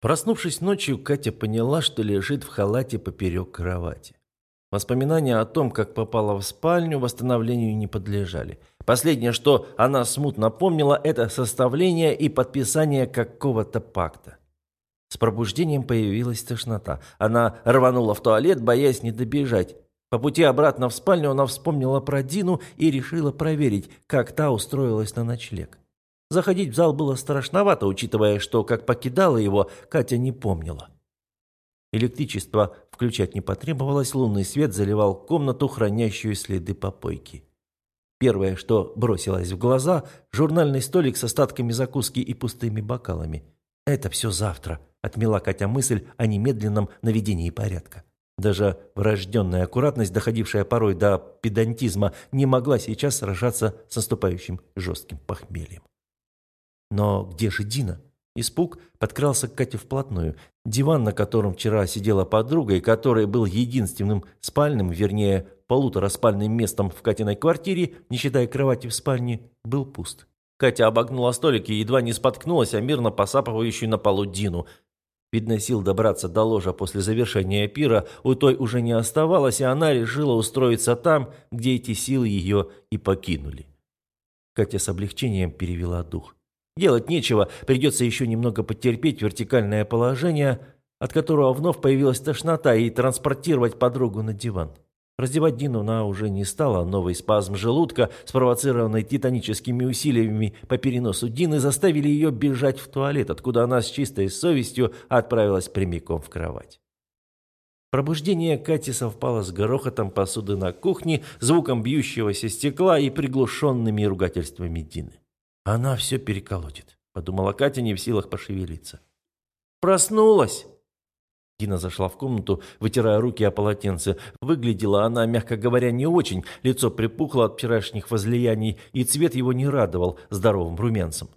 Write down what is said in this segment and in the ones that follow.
Проснувшись ночью, Катя поняла, что лежит в халате поперек кровати. Воспоминания о том, как попала в спальню, восстановлению не подлежали. Последнее, что она смутно помнила, это составление и подписание какого-то пакта. С пробуждением появилась тошнота. Она рванула в туалет, боясь не добежать. По пути обратно в спальню она вспомнила про Дину и решила проверить, как та устроилась на ночлег. Заходить в зал было страшновато, учитывая, что, как покидала его, Катя не помнила. Электричество включать не потребовалось, лунный свет заливал комнату, хранящую следы попойки. Первое, что бросилось в глаза – журнальный столик с остатками закуски и пустыми бокалами. «Это все завтра», – отмела Катя мысль о немедленном наведении порядка. Даже врожденная аккуратность, доходившая порой до педантизма, не могла сейчас сражаться с наступающим жестким похмельем. Но где же Дина? Испуг подкрался к Кате вплотную. Диван, на котором вчера сидела подруга, и который был единственным спальным, вернее, полутораспальным местом в Катиной квартире, не считая кровати в спальне, был пуст. Катя обогнула столик и едва не споткнулась о мирно посапывающую на полу Дину. Видно, сил добраться до ложа после завершения пира у той уже не оставалось, и она решила устроиться там, где эти силы ее и покинули. Катя с облегчением перевела дух. Делать нечего, придется еще немного потерпеть вертикальное положение, от которого вновь появилась тошнота, и транспортировать подругу на диван. Раздевать Дину она уже не стала. Новый спазм желудка, спровоцированный титаническими усилиями по переносу Дины, заставили ее бежать в туалет, откуда она с чистой совестью отправилась прямиком в кровать. Пробуждение Кати совпало с грохотом посуды на кухне, звуком бьющегося стекла и приглушенными ругательствами Дины. «Она все переколотит», — подумала Катя, не в силах пошевелиться. «Проснулась!» Дина зашла в комнату, вытирая руки о полотенце. Выглядела она, мягко говоря, не очень. Лицо припухло от вчерашних возлияний, и цвет его не радовал здоровым румянцем.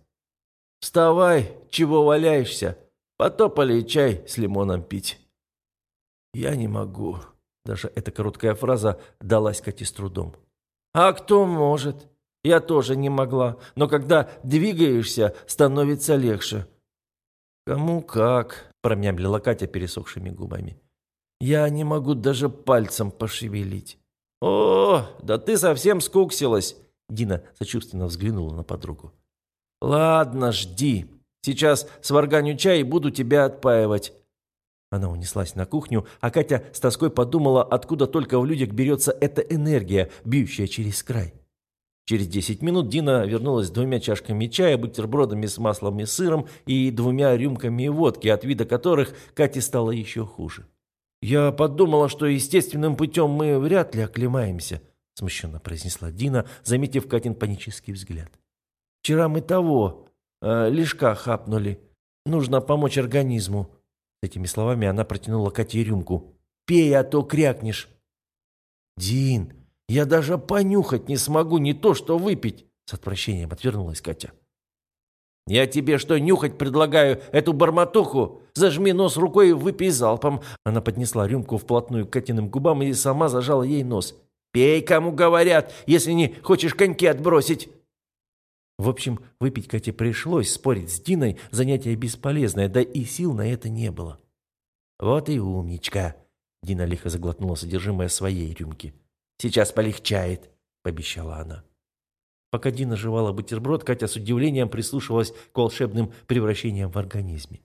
«Вставай! Чего валяешься? Потопали чай с лимоном пить». «Я не могу». Даже эта короткая фраза далась Кате с трудом. «А кто может? Я тоже не могла. Но когда двигаешься, становится легче». «Кому как?» промямлила Катя пересохшими губами. «Я не могу даже пальцем пошевелить». «О, да ты совсем скуксилась!» Дина сочувственно взглянула на подругу. «Ладно, жди. Сейчас сварганю чай и буду тебя отпаивать». Она унеслась на кухню, а Катя с тоской подумала, откуда только в людях берется эта энергия, бьющая через край. Через 10 минут Дина вернулась с двумя чашками чая, бутербродами с маслом и сыром и двумя рюмками водки, от вида которых Кате стало еще хуже. «Я подумала, что естественным путем мы вряд ли оклемаемся», смущенно произнесла Дина, заметив Катин панический взгляд. «Вчера мы того, э, лишка хапнули. Нужно помочь организму». С этими словами она протянула Кате рюмку. «Пей, а то крякнешь». «Дин, я даже понюхать не смогу, не то что выпить!» С отвращением отвернулась Катя. «Я тебе что, нюхать предлагаю, эту барматуху? Зажми нос рукой и выпей залпом!» Она поднесла рюмку вплотную к Катиным губам и сама зажала ей нос. «Пей, кому говорят, если не хочешь коньки отбросить!» В общем, выпить Кате пришлось, спорить с Диной занятие бесполезное, да и сил на это не было. «Вот и умничка!» Дина лихо заглотнула содержимое своей рюмки. Сейчас полегчает», — пообещала она. Пока Дина жевала бутерброд, Катя с удивлением прислушивалась к волшебным превращениям в организме.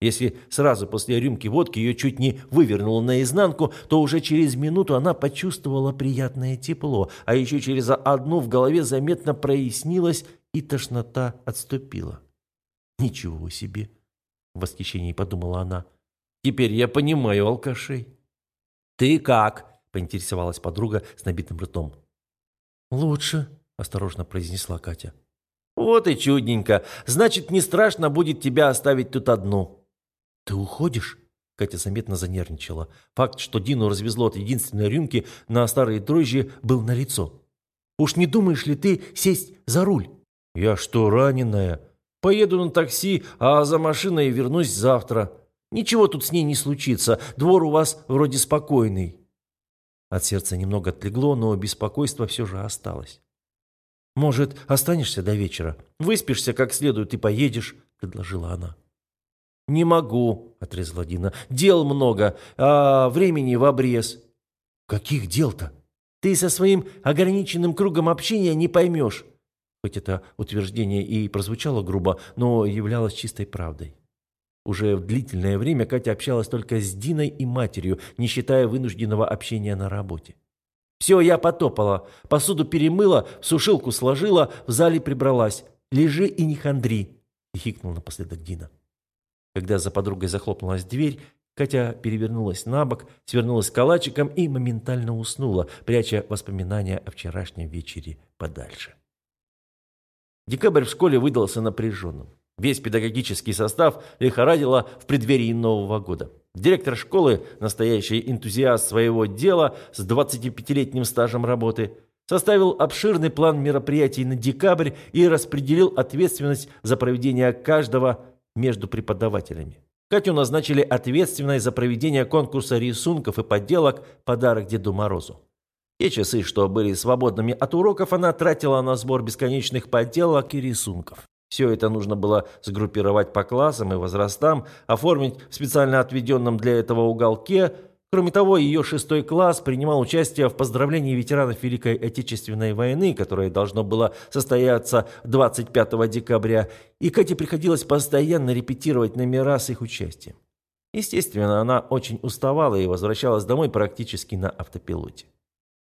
Если сразу после рюмки водки ее чуть не вывернуло наизнанку, то уже через минуту она почувствовала приятное тепло, а еще через одну в голове заметно прояснилось, и тошнота отступила. «Ничего себе!» — в восхищении подумала она. «Теперь я понимаю алкашей». «Ты как?» – поинтересовалась подруга с набитым ртом. «Лучше», – осторожно произнесла Катя. «Вот и чудненько. Значит, не страшно будет тебя оставить тут одну». «Ты уходишь?» Катя заметно занервничала. Факт, что Дину развезло от единственной рюмки на старые дрожжи, был налицо. «Уж не думаешь ли ты сесть за руль?» «Я что, раненая? Поеду на такси, а за машиной вернусь завтра. Ничего тут с ней не случится. Двор у вас вроде спокойный». От сердца немного отлегло, но беспокойство все же осталось. «Может, останешься до вечера? Выспишься как следует и поедешь», — предложила она. «Не могу», — отрезала Дина. «Дел много, а времени в обрез». «Каких дел-то? Ты со своим ограниченным кругом общения не поймешь». Хоть это утверждение и прозвучало грубо, но являлось чистой правдой. Уже в длительное время Катя общалась только с Диной и матерью, не считая вынужденного общения на работе. «Все, я потопала. Посуду перемыла, сушилку сложила, в зале прибралась. Лежи и не хандри», — хихикнул напоследок Дина. Когда за подругой захлопнулась дверь, Катя перевернулась на бок, свернулась калачиком и моментально уснула, пряча воспоминания о вчерашнем вечере подальше. Декабрь в школе выдался напряженным. Весь педагогический состав лихорадило в преддверии Нового года. Директор школы, настоящий энтузиаст своего дела с 25-летним стажем работы, составил обширный план мероприятий на декабрь и распределил ответственность за проведение каждого между преподавателями. Катю назначили ответственной за проведение конкурса рисунков и подделок «Подарок Деду Морозу». Те часы, что были свободными от уроков, она тратила на сбор бесконечных подделок и рисунков. Все это нужно было сгруппировать по классам и возрастам, оформить в специально отведенном для этого уголке. Кроме того, ее шестой класс принимал участие в поздравлении ветеранов Великой Отечественной войны, которое должно было состояться 25 декабря, и Кате приходилось постоянно репетировать номера с их участием. Естественно, она очень уставала и возвращалась домой практически на автопилоте.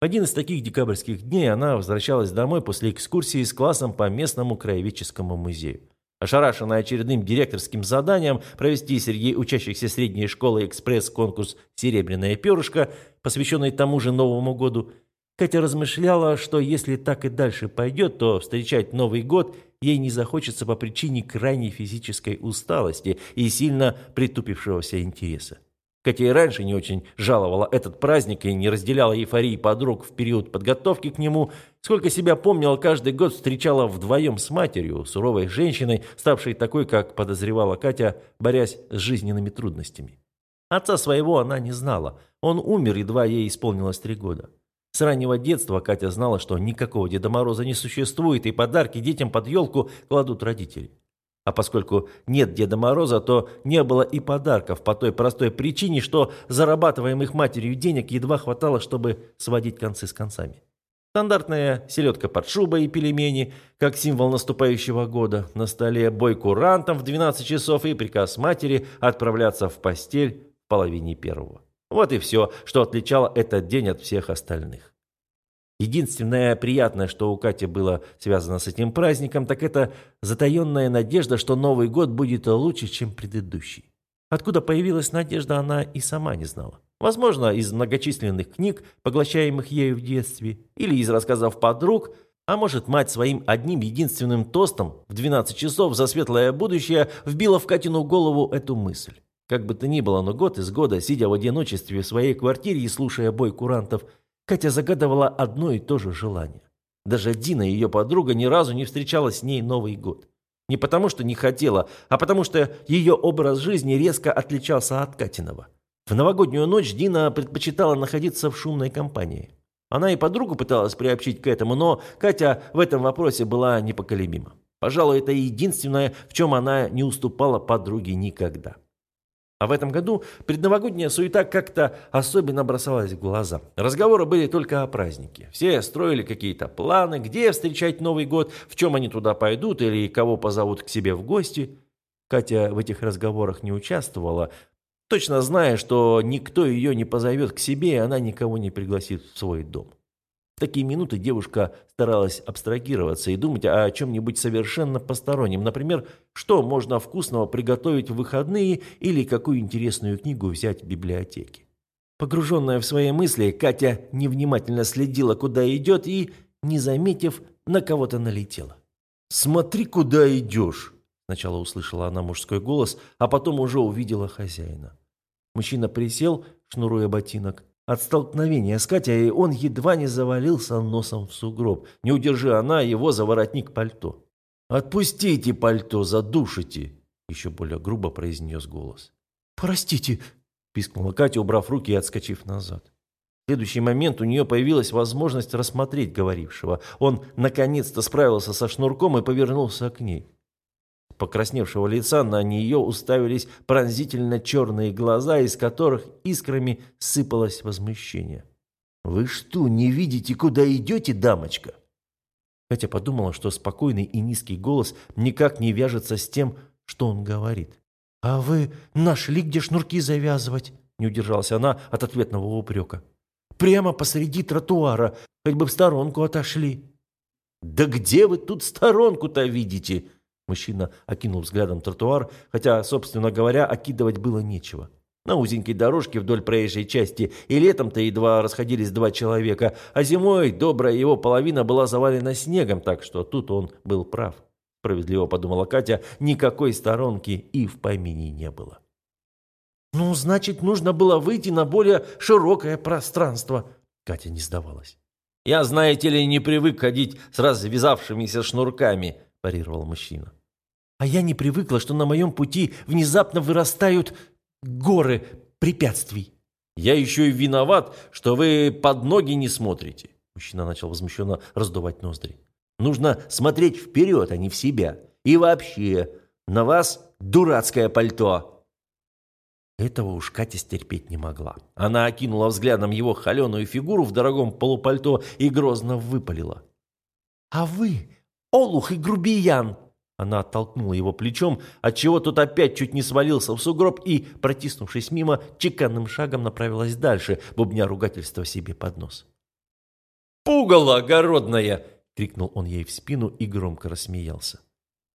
В один из таких декабрьских дней она возвращалась домой после экскурсии с классом по местному краеведческому музею. Ошарашенная очередным директорским заданием провести среди учащихся средней школы экспресс-конкурс «Серебряное перышко», посвященный тому же Новому году, Катя размышляла, что если так и дальше пойдет, то встречать Новый год ей не захочется по причине крайней физической усталости и сильно притупившегося интереса. Катя и раньше не очень жаловала этот праздник и не разделяла эйфории подруг в период подготовки к нему. Сколько себя помнила, каждый год встречала вдвоем с матерью, суровой женщиной, ставшей такой, как подозревала Катя, борясь с жизненными трудностями. Отца своего она не знала. Он умер, едва ей исполнилось три года. С раннего детства Катя знала, что никакого Деда Мороза не существует, и подарки детям под елку кладут родители. А поскольку нет Деда Мороза, то не было и подарков по той простой причине, что зарабатываемых матерью денег едва хватало, чтобы сводить концы с концами. Стандартная селедка под шубой и пельмени, как символ наступающего года, на столе бой курантом в 12 часов и приказ матери отправляться в постель в половине первого. Вот и все, что отличало этот день от всех остальных. Единственное приятное, что у Кати было связано с этим праздником, так это затаенная надежда, что Новый год будет лучше, чем предыдущий. Откуда появилась надежда, она и сама не знала. Возможно, из многочисленных книг, поглощаемых ею в детстве, или из рассказов подруг, а может, мать своим одним единственным тостом в 12 часов за светлое будущее вбила в Катину голову эту мысль. Как бы то ни было, но год из года, сидя в одиночестве в своей квартире и слушая бой курантов, Катя загадывала одно и то же желание. Даже Дина, ее подруга, ни разу не встречала с ней Новый год. Не потому, что не хотела, а потому, что ее образ жизни резко отличался от Катиного. В новогоднюю ночь Дина предпочитала находиться в шумной компании. Она и подругу пыталась приобщить к этому, но Катя в этом вопросе была непоколебима. Пожалуй, это единственное, в чем она не уступала подруге никогда. А в этом году предновогодняя суета как-то особенно бросалась в глаза. Разговоры были только о празднике. Все строили какие-то планы, где встречать Новый год, в чем они туда пойдут или кого позовут к себе в гости. Катя в этих разговорах не участвовала, точно зная, что никто ее не позовет к себе, и она никого не пригласит в свой дом. В такие минуты девушка старалась абстрагироваться и думать о чем-нибудь совершенно постороннем. Например, что можно вкусного приготовить в выходные или какую интересную книгу взять в библиотеке. Погруженная в свои мысли, Катя невнимательно следила, куда идет, и, не заметив, на кого-то налетела. «Смотри, куда идешь!» Сначала услышала она мужской голос, а потом уже увидела хозяина. Мужчина присел, шнуруя ботинок, от столкновения с Катей он едва не завалился носом в сугроб. Не удержи она его за воротник пальто. «Отпустите пальто, задушите!» Еще более грубо произнес голос. «Простите!» – пискнула Катя, убрав руки и отскочив назад. В следующий момент у нее появилась возможность рассмотреть говорившего. Он наконец-то справился со шнурком и повернулся к ней. Покрасневшего лица на нее уставились пронзительно черные глаза, из которых искрами сыпалось возмущение. «Вы что, не видите, куда идете, дамочка?» Катя подумала, что спокойный и низкий голос никак не вяжется с тем, что он говорит. «А вы нашли, где шнурки завязывать?» Не удержалась она от ответного упрека. «Прямо посреди тротуара, хоть бы в сторонку отошли». «Да где вы тут сторонку-то видите?» Мужчина окинул взглядом тротуар, хотя, собственно говоря, окидывать было нечего. На узенькой дорожке вдоль проезжей части и летом-то едва расходились два человека, а зимой добрая его половина была завалена снегом, так что тут он был прав. Справедливо подумала Катя, никакой сторонки и в помине не было. «Ну, значит, нужно было выйти на более широкое пространство», Катя не сдавалась. «Я, знаете ли, не привык ходить с развязавшимися шнурками», парировал мужчина. «А я не привыкла, что на моем пути внезапно вырастают горы препятствий». «Я еще и виноват, что вы под ноги не смотрите». Мужчина начал возмущенно раздувать ноздри. «Нужно смотреть вперед, а не в себя. И вообще, на вас дурацкое пальто». Этого уж Катя стерпеть не могла. Она окинула взглядом его холеную фигуру в дорогом полупальто и грозно выпалила. «А вы, олух и грубиян, она оттолкнула его плечом, отчего тот опять чуть не свалился в сугроб и, протиснувшись мимо, чеканным шагом направилась дальше, бубня ругательства себе под нос. «Пугало огородное!» — крикнул он ей в спину и громко рассмеялся.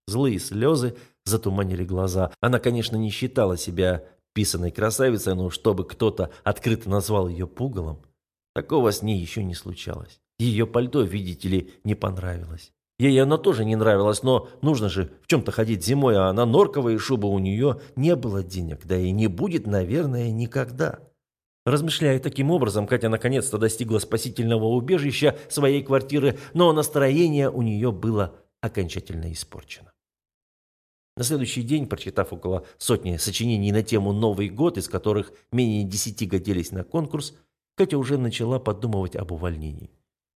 Злые слезы затуманили глаза. Она, конечно, не считала себя писаной красавицей, но чтобы кто-то открыто назвал ее пугалом, такого с ней еще не случалось. Ее пальто, видите ли, не понравилось. Ей оно тоже не нравилось, но нужно же в чем-то ходить зимой, а на норковые шубы у нее не было денег, да и не будет, наверное, никогда. Размышляя таким образом, Катя наконец-то достигла спасительного убежища своей квартиры, но настроение у нее было окончательно испорчено. На следующий день, прочитав около сотни сочинений на тему «Новый год», из которых менее десяти годились на конкурс, Катя уже начала подумывать об увольнении.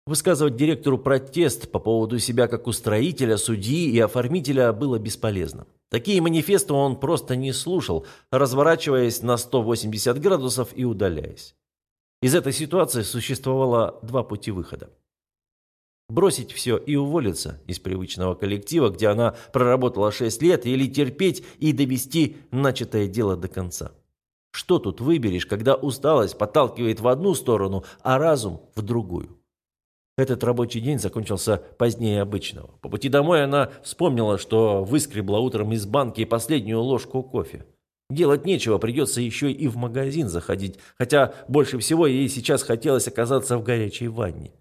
Высказывать директору протест по поводу себя как устроителя, судьи и оформителя было бесполезно. Такие манифесты он просто не слушал, разворачиваясь на 180 градусов и удаляясь. Из этой ситуации существовало два пути выхода. Бросить все и уволиться из привычного коллектива, где она проработала 6 лет, или терпеть и довести начатое дело до конца. Что тут выберешь, когда усталость подталкивает в одну сторону, а разум в другую? Этот рабочий день закончился позднее обычного. По пути домой она вспомнила, что выскребла утром из банки последнюю ложку кофе. Делать нечего, придется еще и в магазин заходить, хотя больше всего ей сейчас хотелось оказаться в горячей ванне.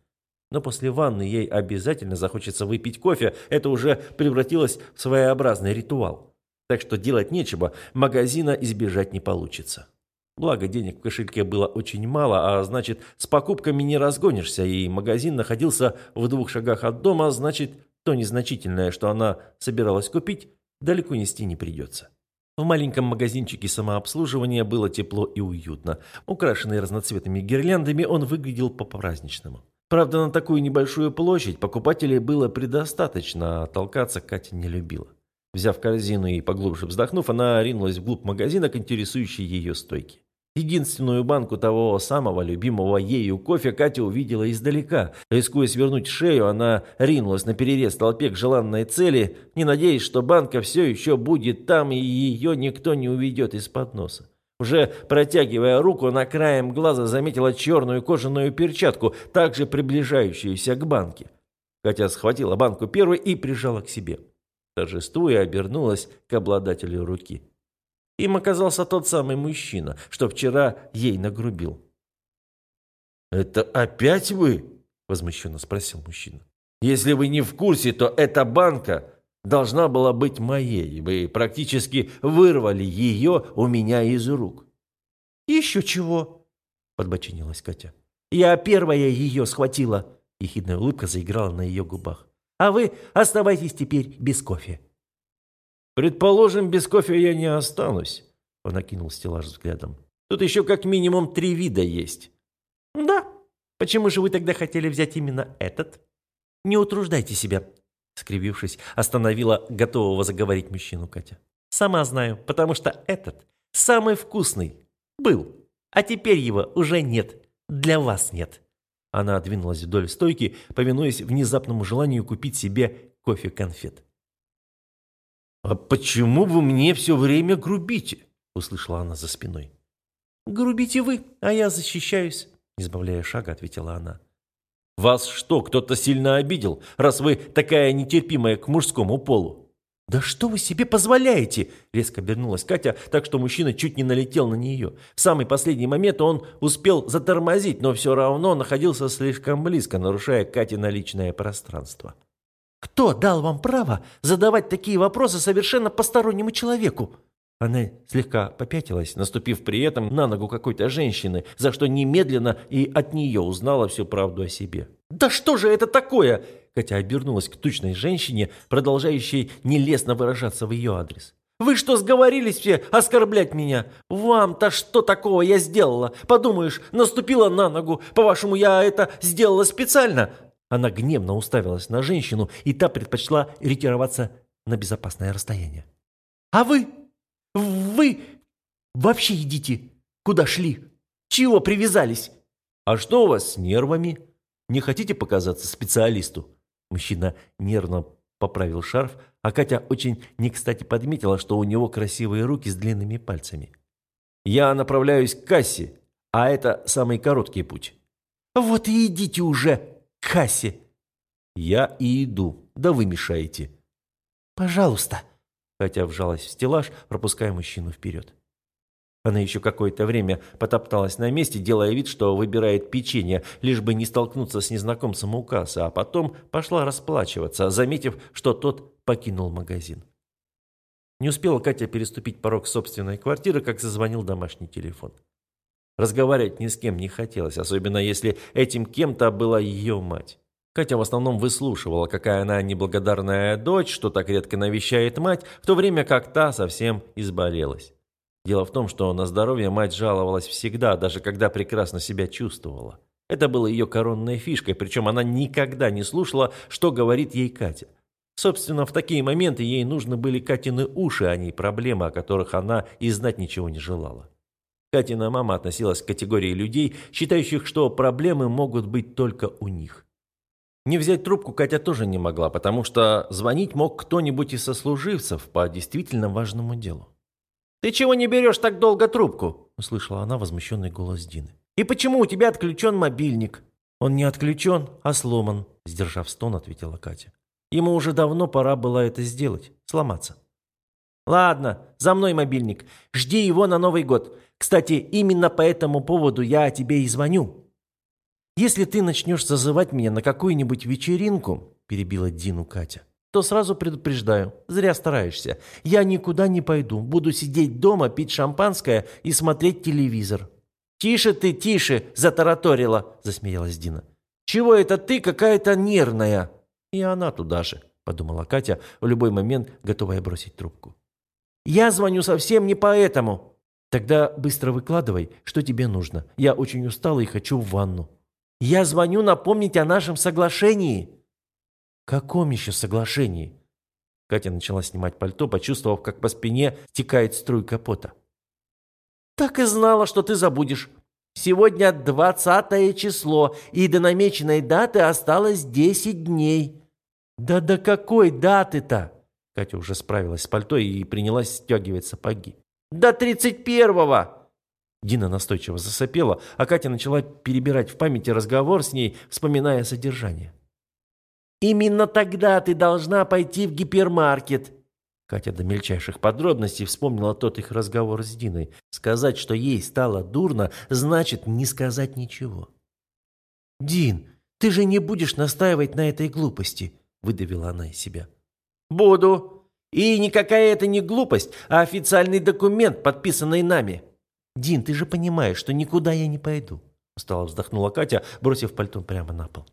Но после ванны ей обязательно захочется выпить кофе, это уже превратилось в своеобразный ритуал. Так что делать нечего, магазина избежать не получится. Благо, денег в кошельке было очень мало, а значит, с покупками не разгонишься, и магазин находился в двух шагах от дома, значит, то незначительное, что она собиралась купить, далеко нести не придется. В маленьком магазинчике самообслуживания было тепло и уютно. Украшенный разноцветными гирляндами, он выглядел по-праздничному. Правда, на такую небольшую площадь покупателей было предостаточно, а толкаться Катя не любила. Взяв корзину и поглубже вздохнув, она ринулась вглубь магазина к интересующей ее стойке. Единственную банку того самого любимого ею кофе Катя увидела издалека. Рискуя свернуть шею, она ринулась на перерез толпе к желанной цели, не надеясь, что банка все еще будет там и ее никто не уведет из-под носа. Уже протягивая руку, на краем глаза заметила черную кожаную перчатку, также приближающуюся к банке. Катя схватила банку первой и прижала к себе. Торжествуя, обернулась к обладателю руки. Им оказался тот самый мужчина, что вчера ей нагрубил. «Это опять вы?» – возмущенно спросил мужчина. «Если вы не в курсе, то эта банка должна была быть моей. Вы практически вырвали ее у меня из рук». «Еще чего?» – подбочинилась Катя. «Я первая ее схватила». Ехидная улыбка заиграла на ее губах. «А вы оставайтесь теперь без кофе». «Предположим, без кофе я не останусь», — он окинул стеллаж взглядом. «Тут еще как минимум три вида есть». «Да? Почему же вы тогда хотели взять именно этот?» «Не утруждайте себя. скривившись, остановила готового заговорить мужчину Катя. «Сама знаю, потому что этот самый вкусный был, а теперь его уже нет, для вас нет». Она двинулась вдоль стойки, повинуясь внезапному желанию купить себе кофе-конфет. «А почему вы мне все время грубите?» — услышала она за спиной. «Грубите вы, а я защищаюсь», — не сбавляя шага, ответила она. «Вас что, кто-то сильно обидел, раз вы такая нетерпимая к мужскому полу?» «Да что вы себе позволяете?» – резко обернулась Катя, так что мужчина чуть не налетел на нее. В самый последний момент он успел затормозить, но все равно находился слишком близко, нарушая Кате на личное пространство. «Кто дал вам право задавать такие вопросы совершенно постороннему человеку?» Она слегка попятилась, наступив при этом на ногу какой-то женщины, за что немедленно и от нее узнала всю правду о себе. «Да что же это такое?» Катя обернулась к тучной женщине, продолжающей нелестно выражаться в ее адрес. «Вы что, сговорились все оскорблять меня? Вам-то что такого я сделала? Подумаешь, наступила на ногу. По-вашему, я это сделала специально?» Она гневно уставилась на женщину, и та предпочла ретироваться на безопасное расстояние. «А вы? Вы вообще идите? Куда шли? Чего привязались?» «А что у вас с нервами? Не хотите показаться специалисту?» Мужчина нервно поправил шарф, а Катя очень не кстати подметила, что у него красивые руки с длинными пальцами. «Я направляюсь к кассе, а это самый короткий путь». «Вот и идите уже!» Кассе». «Я и иду. Да вы мешаете». «Пожалуйста». Катя вжалась в стеллаж, пропуская мужчину вперед. Она еще какое-то время потопталась на месте, делая вид, что выбирает печенье, лишь бы не столкнуться с незнакомцем у кассы, а потом пошла расплачиваться, заметив, что тот покинул магазин. Не успела Катя переступить порог собственной квартиры, как зазвонил домашний телефон. Разговаривать ни с кем не хотелось, особенно если этим кем-то была ее мать. Катя в основном выслушивала, какая она неблагодарная дочь, что так редко навещает мать, в то время как та совсем изболелась. Дело в том, что на здоровье мать жаловалась всегда, даже когда прекрасно себя чувствовала. Это было ее коронной фишкой, причем она никогда не слушала, что говорит ей Катя. Собственно, в такие моменты ей нужны были Катины уши, а не проблемы, о которых она и знать ничего не желала. Катина мама относилась к категории людей, считающих, что проблемы могут быть только у них. Не взять трубку Катя тоже не могла, потому что звонить мог кто-нибудь из сослуживцев по действительно важному делу. «Ты чего не берешь так долго трубку?» – услышала она возмущенный голос Дины. «И почему у тебя отключен мобильник?» «Он не отключен, а сломан», – сдержав стон, ответила Катя. «Ему уже давно пора было это сделать, сломаться». «Ладно, за мной мобильник. Жди его на Новый год. Кстати, именно по этому поводу я тебе и звоню. Если ты начнешь зазывать меня на какую-нибудь вечеринку, перебила Дину Катя, то сразу предупреждаю, зря стараешься. Я никуда не пойду, буду сидеть дома, пить шампанское и смотреть телевизор. «Тише ты, тише!» – затараторила, – засмеялась Дина. «Чего это ты какая-то нервная?» «И она туда же», – подумала Катя, в любой момент готовая бросить трубку. «Я звоню совсем не поэтому», Тогда быстро выкладывай, что тебе нужно. Я очень устала и хочу в ванну. Я звоню напомнить о нашем соглашении. Каком еще соглашении? Катя начала снимать пальто, почувствовав, как по спине текает струйка пота. Так и знала, что ты забудешь. Сегодня двадцатое число, и до намеченной даты осталось десять дней. Да до какой даты-то? Катя уже справилась с пальто и принялась стягивать сапоги. До тридцать первого!» Дина настойчиво засопела, а Катя начала перебирать в памяти разговор с ней, вспоминая содержание. «Именно тогда ты должна пойти в гипермаркет!» Катя до мельчайших подробностей вспомнила тот их разговор с Диной. Сказать, что ей стало дурно, значит не сказать ничего. «Дин, ты же не будешь настаивать на этой глупости», — выдавила она из себя. «Буду», и никакая это не глупость, а официальный документ, подписанный нами. Дин, ты же понимаешь, что никуда я не пойду. Устало вздохнула Катя, бросив пальто прямо на пол.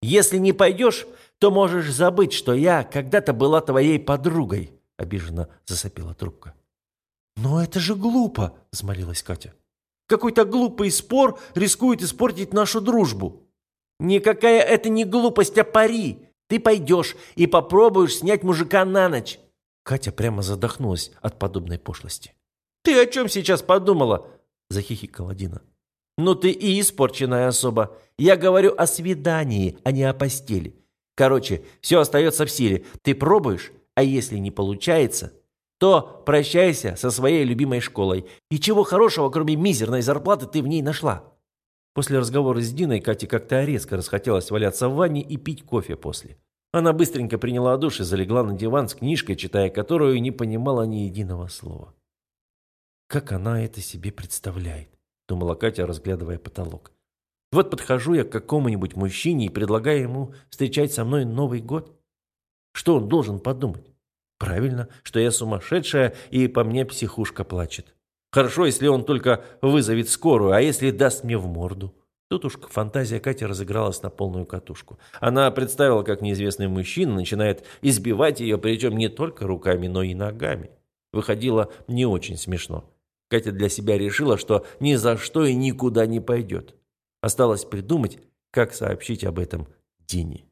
Если не пойдешь, то можешь забыть, что я когда-то была твоей подругой, обиженно засопила трубка. «Но это же глупо!» – взмолилась Катя. «Какой-то глупый спор рискует испортить нашу дружбу!» «Никакая это не глупость, а пари! Ты пойдешь и попробуешь снять мужика на ночь. Катя прямо задохнулась от подобной пошлости. «Ты о чем сейчас подумала?» – захихикала Дина. «Ну ты и испорченная особа. Я говорю о свидании, а не о постели. Короче, все остается в силе. Ты пробуешь, а если не получается, то прощайся со своей любимой школой. И чего хорошего, кроме мизерной зарплаты, ты в ней нашла?» После разговора с Диной Кате как-то резко расхотелось валяться в ванне и пить кофе после. Она быстренько приняла душ и залегла на диван с книжкой, читая которую не понимала ни единого слова. «Как она это себе представляет?» – думала Катя, разглядывая потолок. «Вот подхожу я к какому-нибудь мужчине и предлагаю ему встречать со мной Новый год. Что он должен подумать? Правильно, что я сумасшедшая и по мне психушка плачет. Хорошо, если он только вызовет скорую, а если даст мне в морду?» Тут уж фантазия Кати разыгралась на полную катушку. Она представила, как неизвестный мужчина начинает избивать ее, причем не только руками, но и ногами. Выходило не очень смешно. Катя для себя решила, что ни за что и никуда не пойдет. Осталось придумать, как сообщить об этом Дине.